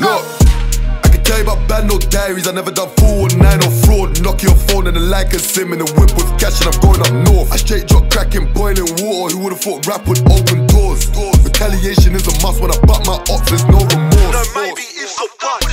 no diaries. I never done four or nine or fraud. Knock your phone and the like a sim in the whip with cash and I'm going up north. I straight drop cracking boiling water. Who would've thought rap would open doors? Retaliation is a must when I butt my ops. There's no remorse. No, maybe it's a but.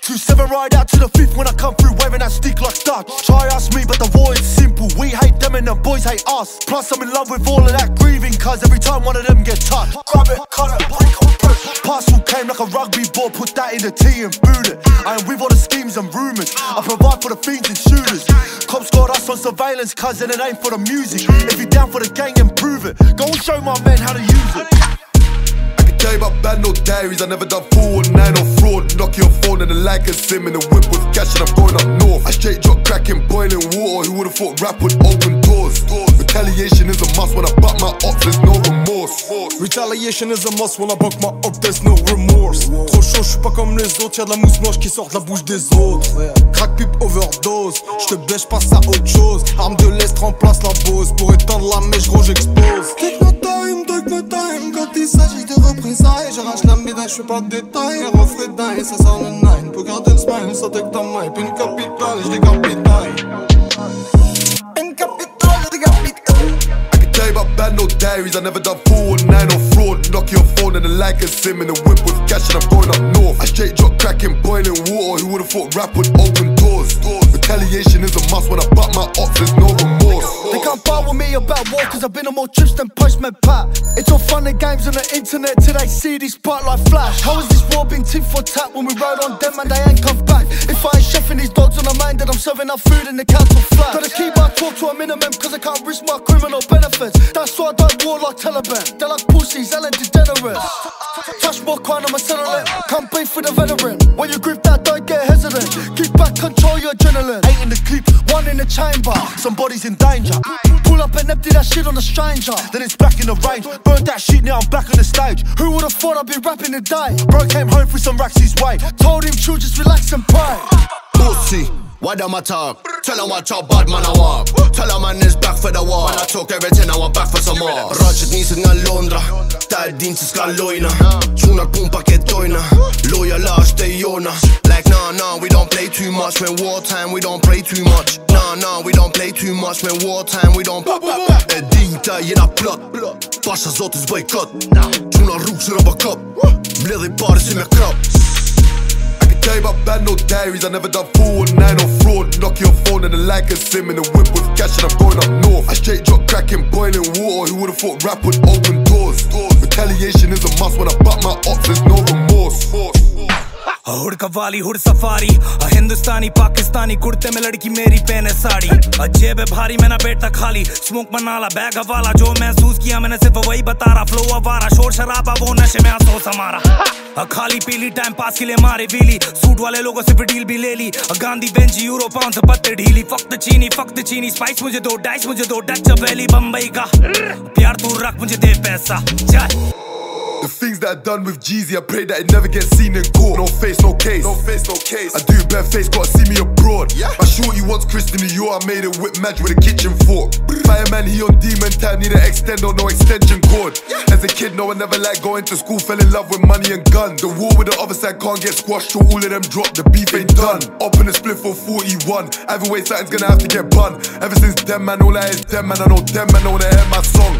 Two seven ride out to the fifth when I come through wearing that stick like Dutch. Try ask me, but the war is simple. We hate them and the boys hate us. Plus I'm in love with all of that grieving, cause every time one of them get touched. Grab it, cut it, break on Parcel came like a rugby ball, put that in the tea and boot it. I ain't with all the schemes and rumours. I provide for the fiends and shooters. Cops got us on surveillance, and it ain't for the music. If you down for the gang, improve it. Go and show my men how to use it. I can Tell you about bad no diaries. I never done four or nine or fraud. Knock your phone and the like a sim in the whip with cash and I'm going up north. I straight drop cracking boiling water. Who would've thought rap would open doors? doors? Retaliation is a must when I butt my ops. There's no remorse. Retaliation is a must when I buck my up, there's no remorse. Trop chaud, j'suis pas comme les autres, y'a de la mousse blanche qui sort de la bouche des autres. Crack pipe overdose, j'te bêche, passe à autre chose. Arme de l'Est remplace la pose. Pour éteindre la mèche, gros, j'explose. Take my time, take my time, quand il s'agit de représailles. J'arrache la médaille, j'fais pas de détails. Refrais dingue, ça sort le nine. Pour garder le smile, ça take ta. Puis une capitale, j'décapitaille. Une I never done four nine or fraud. Knock your phone and the like a sim in the whip with cash and I'm going up north. I straight drop cracking boiling water. Who would've thought rap would open doors? Retaliation is a must when I butt my ops. There's no remorse. They can't bar with me about war cause I've been on more trips than Postman Pat. It's all fun and games on the internet till they see this part like flash. How has this war been tit for tat when we rode on them and they ain't come back? If I ain't chefing these on mind, that I'm serving up food in the council flat. Gotta keep my talk to a minimum cause I can't risk my criminal benefits. That's why I don't war like Taliban. They're like pussies, Ellen DeGeneres. Touch more crime, I'm a settling. Can't beef with a veteran. When you grip that, don't get hesitant. Keep back, control your adrenaline. Eight in the clip, one in the chamber. Somebody's in danger. Pull up and empty that shit on a stranger. Then it's back in the range. Burn that shit, now I'm back on the stage. Who would've thought I'd be rapping today? Bro came home with some racks his way. Told him, chill, just relax and pray. Pussy, why them I talk? Tell them watch how bad man I walk. Tell them man is back for the war. When I talk everything, I want back for some more. Rocket nisën nga Londra, ta e din se s'ka lojna. Quna pun pa ketojna, loja la është e jona. Like nah nah, we don't play too much. When wartime, we don't play too much. Nah nah, we don't play too much. When wartime, we don't. E dinta jena plot, pasha zotit zbëj kot. Quna rrugë që roba kop, mbledhi pare si me krop. You about bad no diaries. I never done four or nine or fraud. Knock your phone and the like a sim in the whip with cash and I'm going up north. I straight drop cracking boiling water. Who would've thought rap would open doors? Retaliation is a must when I butt my ops. There's no remorse. हुड कवाली हुड safari. Hindustani, Pakistani कुर्ते में लड़की मेरी पहने साड़ी। जेब है भारी, मैंने बेटा खाली। स्मोक मनाला, बैग हवाला जो महसूस किया मैंने सिर्फ़ वही बता रहा। फ्लो अवारा शोर शराबा, वो नशे में आसोस हमारा। खाली पीली टाइम पास के लिए मारे बीली। सूट वाले लोगों से डील भी ले ली। गांधी बेंच यूरो से पत्ते ढीली। फक्त चीनी फक्त चीनी स्पाइस मुझे दो डाइस मुझे दो। डच वैली बम्बई का। प्यार तू रख, मुझे दे पैसा। चल। The things that I done with Jeezy, I pray that it never gets seen in court. No face, no case. No face, no case. I do bare face, gotta see me abroad. Yeah. My shorty wants Chris in New York, I made it whip match with a kitchen fork. Fireman, he on demon time, need an extender, no extension cord. As a kid, no, I never liked going to school, fell in love with money and guns. The war with the other side can't get squashed, till all of them drop, the beef ain't done. Up in the split for 41. Either way, something's gonna have to get bun. Ever since them man, all I is them man, I know them man, I wanna hear my song.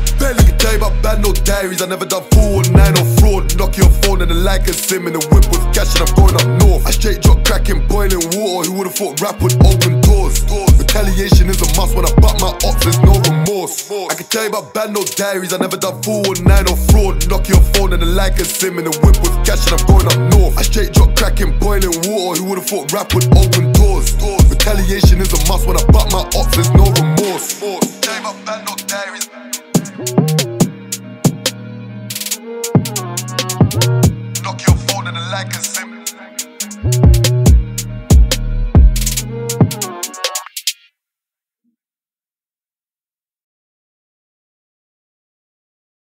No diaries, I never done four or nine or fraud. Knock your phone and the like a sim in the whip with cash and I'm going up north. I straight drop cracking boiling water. Who would've thought rap would open doors? Retaliation is a must when I butt my ops. There's no remorse. I can tell you about bad no diaries. I never done four or nine or fraud. Knock your phone and the like a sim in the whip with cash and I'm going up north. I straight drop cracking boiling water. Who would've thought rap would open doors? Retaliation is a must when I butt my ops. There's no remorse. Tell you about bad no diaries.